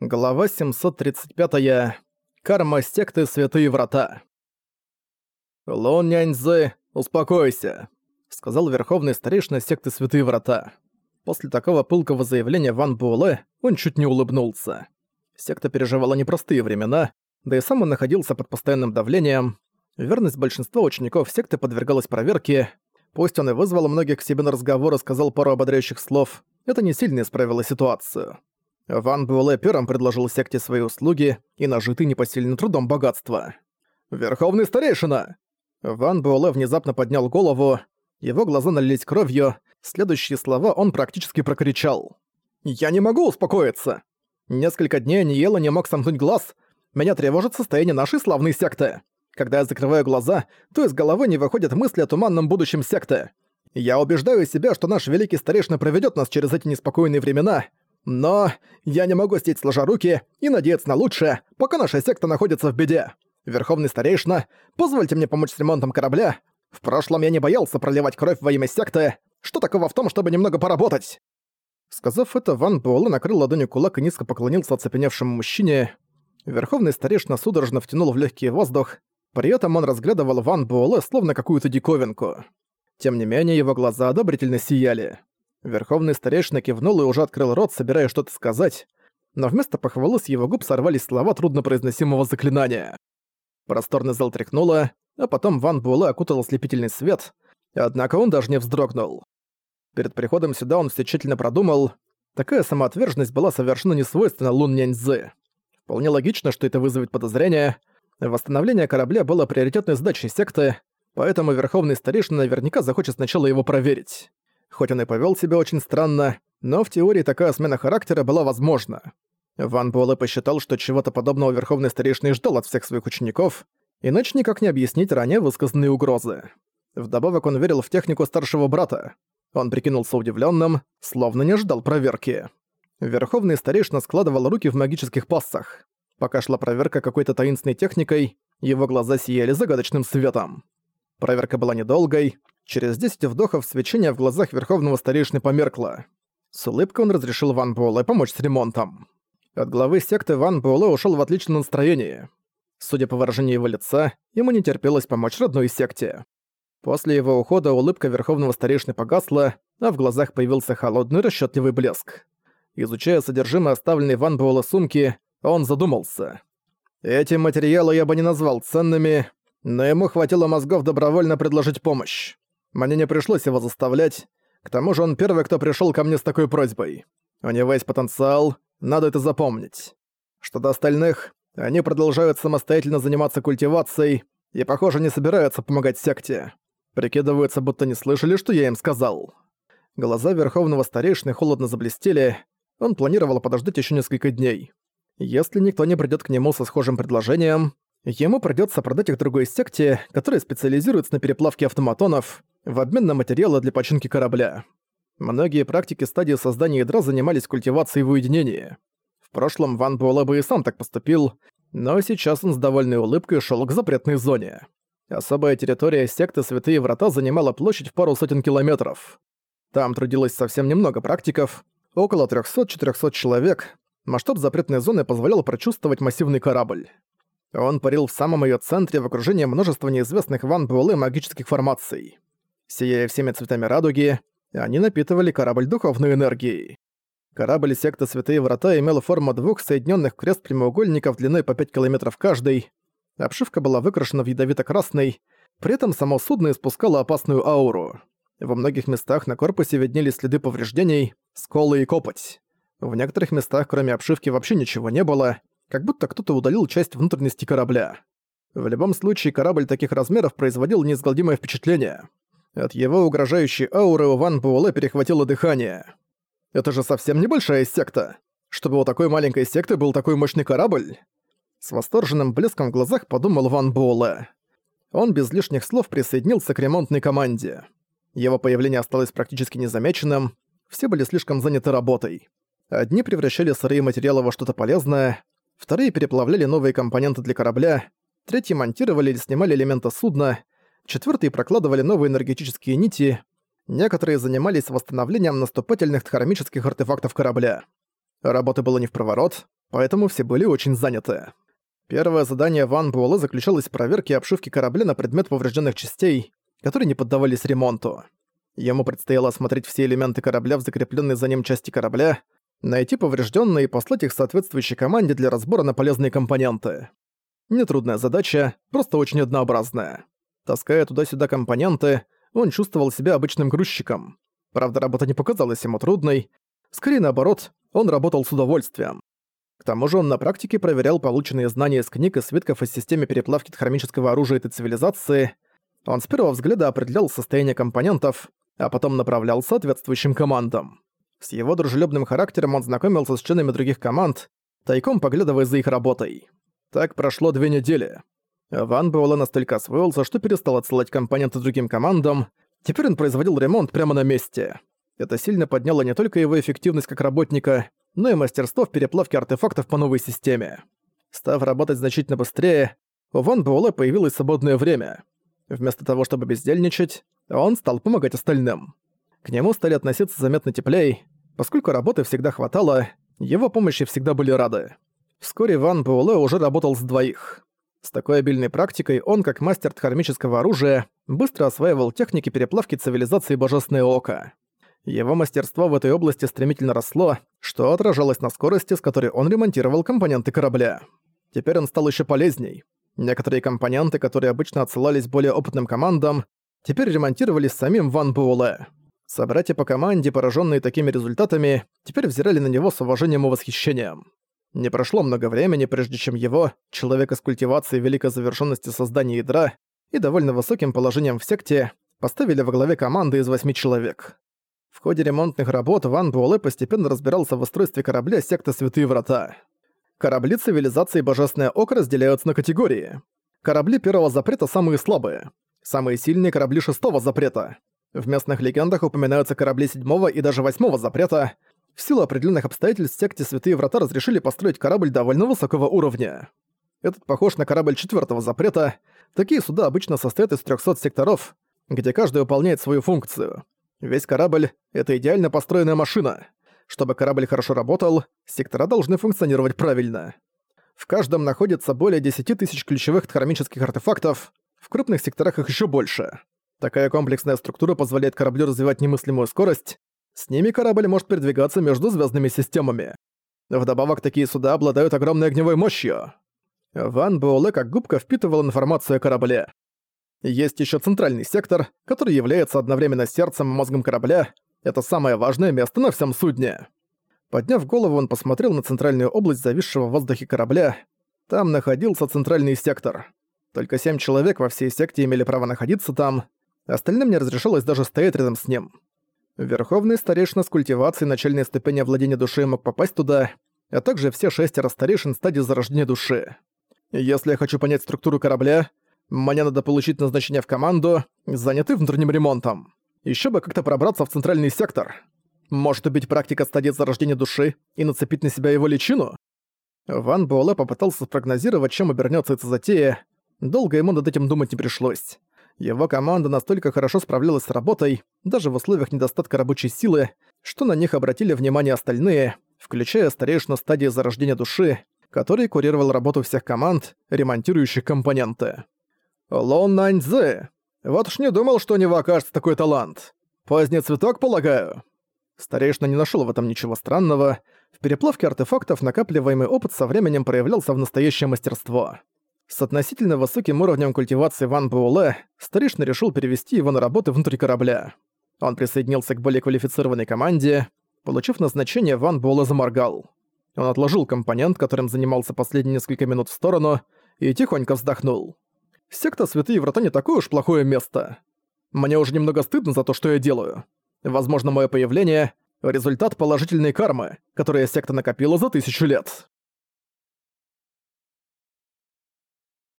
Глава 735. -я. Карма секты Святые Врата. «Лун Няньзы, успокойся», — сказал верховный старейшина секты Святые Врата. После такого пылкого заявления Ван Буэлэ он чуть не улыбнулся. Секта переживала непростые времена, да и сам он находился под постоянным давлением. Верность большинства учеников секты подвергалась проверке. Пусть он и вызвал многих к себе на разговор и сказал пару ободряющих слов, это не сильно исправило ситуацию. Ван Буэлэ первым предложил секте свои услуги и нажитый непосильным трудом богатства. «Верховный старейшина!» Ван Буэлэ внезапно поднял голову, его глаза налились кровью, следующие слова он практически прокричал. «Я не могу успокоиться! Несколько дней не ел и не мог сомкнуть глаз, меня тревожит состояние нашей славной секты. Когда я закрываю глаза, то из головы не выходят мысли о туманном будущем секты. Я убеждаю себя, что наш великий старейшина проведет нас через эти неспокойные времена, но я не могу сидеть сложа руки и надеяться на лучшее, пока наша секта находится в беде. Верховный старейшина, позвольте мне помочь с ремонтом корабля. В прошлом я не боялся проливать кровь во имя секты. Что такого в том, чтобы немного поработать?» Сказав это, Ван Буэлэ накрыл ладонью кулак и низко поклонился оцепеневшему мужчине. Верховный старейшина судорожно втянул в легкий воздух, при этом он разглядывал Ван Буэлэ словно какую-то диковинку. Тем не менее, его глаза одобрительно сияли. Верховный старейшина кивнул и уже открыл рот, собираясь что-то сказать, но вместо похвалы с его губ сорвались слова труднопроизносимого заклинания. Просторный зал тряхнуло, а потом Ван Буэлэ окутал ослепительный свет, однако он даже не вздрогнул. Перед приходом сюда он все тщательно продумал, такая самоотверженность была совершенно не свойственна Лун Няньцзы. Вполне логично, что это вызовет подозрения. Восстановление корабля было приоритетной задачей секты, поэтому Верховный Старейшина наверняка захочет сначала его проверить. Хоть он и повел себя очень странно, но в теории такая смена характера была возможна. Ван Буэлэ посчитал, что чего-то подобного Верховный Старейшина ждал от всех своих учеников, иначе никак не объяснить ранее высказанные угрозы. Вдобавок он верил в технику старшего брата. Он прикинулся удивленным, словно не ждал проверки. Верховный Старейшина складывал руки в магических пассах. Пока шла проверка какой-то таинственной техникой, его глаза сияли загадочным светом. Проверка была недолгой, Через 10 вдохов свечение в глазах Верховного Старейшины померкло. С улыбкой он разрешил Ван Буэлэ помочь с ремонтом. От главы секты Ван Буэлэ ушел в отличном настроении. Судя по выражению его лица, ему не терпелось помочь родной секте. После его ухода улыбка Верховного Старейшины погасла, а в глазах появился холодный расчетливый блеск. Изучая содержимое оставленной Ван Буэлэ сумки, он задумался. Эти материалы я бы не назвал ценными, но ему хватило мозгов добровольно предложить помощь. Мне не пришлось его заставлять. К тому же он первый, кто пришел ко мне с такой просьбой. У него есть потенциал, надо это запомнить. Что до остальных, они продолжают самостоятельно заниматься культивацией и, похоже, не собираются помогать секте. Прикидываются, будто не слышали, что я им сказал. Глаза Верховного Старейшины холодно заблестели, он планировал подождать еще несколько дней. Если никто не придет к нему со схожим предложением, ему придется продать их другой секте, которая специализируется на переплавке автоматонов, в обмен на материалы для починки корабля. Многие практики стадии создания ядра занимались культивацией в уединении. В прошлом Ван Буэлэ бы и сам так поступил, но сейчас он с довольной улыбкой шел к запретной зоне. Особая территория секты Святые Врата занимала площадь в пару сотен километров. Там трудилось совсем немного практиков, около 300-400 человек. Масштаб запретной зоны позволял прочувствовать массивный корабль. Он парил в самом ее центре в окружении множества неизвестных Ван Буэлэ магических формаций. Сияя всеми цветами радуги, они напитывали корабль духовной энергией. Корабль секты Святые Врата имел форму двух соединенных крест прямоугольников длиной по 5 километров каждый. Обшивка была выкрашена в ядовито-красный, при этом само судно испускало опасную ауру. Во многих местах на корпусе виднелись следы повреждений, сколы и копоть. В некоторых местах, кроме обшивки, вообще ничего не было, как будто кто-то удалил часть внутренности корабля. В любом случае, корабль таких размеров производил неизгладимое впечатление. От его угрожающей ауры у Ван Буэлэ перехватило дыхание. Это же совсем небольшая секта. Чтобы у такой маленькой секты был такой мощный корабль? С восторженным блеском в глазах подумал Ван Буэлэ. Он без лишних слов присоединился к ремонтной команде. Его появление осталось практически незамеченным, все были слишком заняты работой. Одни превращали сырые материалы во что-то полезное, вторые переплавляли новые компоненты для корабля, третьи монтировали или снимали элементы судна, четвертые прокладывали новые энергетические нити, некоторые занимались восстановлением наступательных дхармических артефактов корабля. Работы было не в проворот, поэтому все были очень заняты. Первое задание Ван Буэлэ заключалось в проверке обшивки корабля на предмет поврежденных частей, которые не поддавались ремонту. Ему предстояло осмотреть все элементы корабля в закрепленной за ним части корабля, найти поврежденные и послать их соответствующей команде для разбора на полезные компоненты. Нетрудная задача, просто очень однообразная. Таская туда-сюда компоненты, он чувствовал себя обычным грузчиком. Правда, работа не показалась ему трудной. Скорее наоборот, он работал с удовольствием. К тому же он на практике проверял полученные знания из книг и свитков из системы переплавки хромического оружия этой цивилизации. Он с первого взгляда определял состояние компонентов, а потом направлял соответствующим командам. С его дружелюбным характером он знакомился с членами других команд, тайком поглядывая за их работой. Так прошло две недели. Ван Буэлэ настолько освоился, что перестал отсылать компоненты другим командам, теперь он производил ремонт прямо на месте. Это сильно подняло не только его эффективность как работника, но и мастерство в переплавке артефактов по новой системе. Став работать значительно быстрее, у Ван Буэлэ появилось свободное время. Вместо того, чтобы бездельничать, он стал помогать остальным. К нему стали относиться заметно теплей, поскольку работы всегда хватало, его помощи всегда были рады. Вскоре Ван Буэлэ уже работал с двоих. С такой обильной практикой он, как мастер дхармического оружия, быстро осваивал техники переплавки цивилизации Божественное Око. Его мастерство в этой области стремительно росло, что отражалось на скорости, с которой он ремонтировал компоненты корабля. Теперь он стал еще полезней. Некоторые компоненты, которые обычно отсылались более опытным командам, теперь ремонтировались самим Ван Буэлэ. Собратья по команде, пораженные такими результатами, теперь взирали на него с уважением и восхищением. Не прошло много времени, прежде чем его, человека с культивацией великой завершенности создания ядра и довольно высоким положением в секте, поставили во главе команды из восьми человек. В ходе ремонтных работ Ван Буэлэ постепенно разбирался в устройстве корабля секты Святые Врата. Корабли цивилизации Божественное Око разделяются на категории. Корабли первого запрета самые слабые. Самые сильные корабли шестого запрета. В местных легендах упоминаются корабли седьмого и даже восьмого запрета. В силу определенных обстоятельств секте Святые Врата разрешили построить корабль довольно высокого уровня. Этот похож на корабль четвертого запрета. Такие суда обычно состоят из 300 секторов, где каждый выполняет свою функцию. Весь корабль — это идеально построенная машина. Чтобы корабль хорошо работал, сектора должны функционировать правильно. В каждом находится более 10 тысяч ключевых хромических артефактов, в крупных секторах их еще больше. Такая комплексная структура позволяет кораблю развивать немыслимую скорость. С ними корабль может передвигаться между звездными системами. Вдобавок, такие суда обладают огромной огневой мощью. Ван Буэлэ как губка впитывал информацию о корабле. Есть еще центральный сектор, который является одновременно сердцем и мозгом корабля. Это самое важное место на всем судне. Подняв голову, он посмотрел на центральную область зависшего в воздухе корабля. Там находился центральный сектор. Только семь человек во всей секте имели право находиться там, остальным не разрешалось даже стоять рядом с ним. Верховный старейшина с культивацией начальной ступени владения души мог попасть туда, а также все шестеро старейшин стадии зарождения души. Если я хочу понять структуру корабля, мне надо получить назначение в команду, заняты внутренним ремонтом. Еще бы как-то пробраться в центральный сектор. Может убить практика стадии зарождения души и нацепить на себя его личину? Ван Буэлэ попытался спрогнозировать, чем обернется эта затея. Долго ему над этим думать не пришлось. Его команда настолько хорошо справлялась с работой, даже в условиях недостатка рабочей силы, что на них обратили внимание остальные, включая старейшину стадии зарождения души, который курировал работу всех команд, ремонтирующих компоненты. Лон Наньцзы. Вот уж не думал, что у него окажется такой талант. Поздний цветок, полагаю. Старейшина не нашел в этом ничего странного. В переплавке артефактов накапливаемый опыт со временем проявлялся в настоящее мастерство. С относительно высоким уровнем культивации Ван Буэлэ, старейшина решил перевести его на работу внутри корабля. Он присоединился к более квалифицированной команде. Получив назначение, Ван Буэлэ заморгал. Он отложил компонент, которым занимался последние несколько минут в сторону, и тихонько вздохнул. Секта Святые Врата не такое уж плохое место. Мне уже немного стыдно за то, что я делаю. Возможно, мое появление — результат положительной кармы, которую секта накопила за тысячу лет.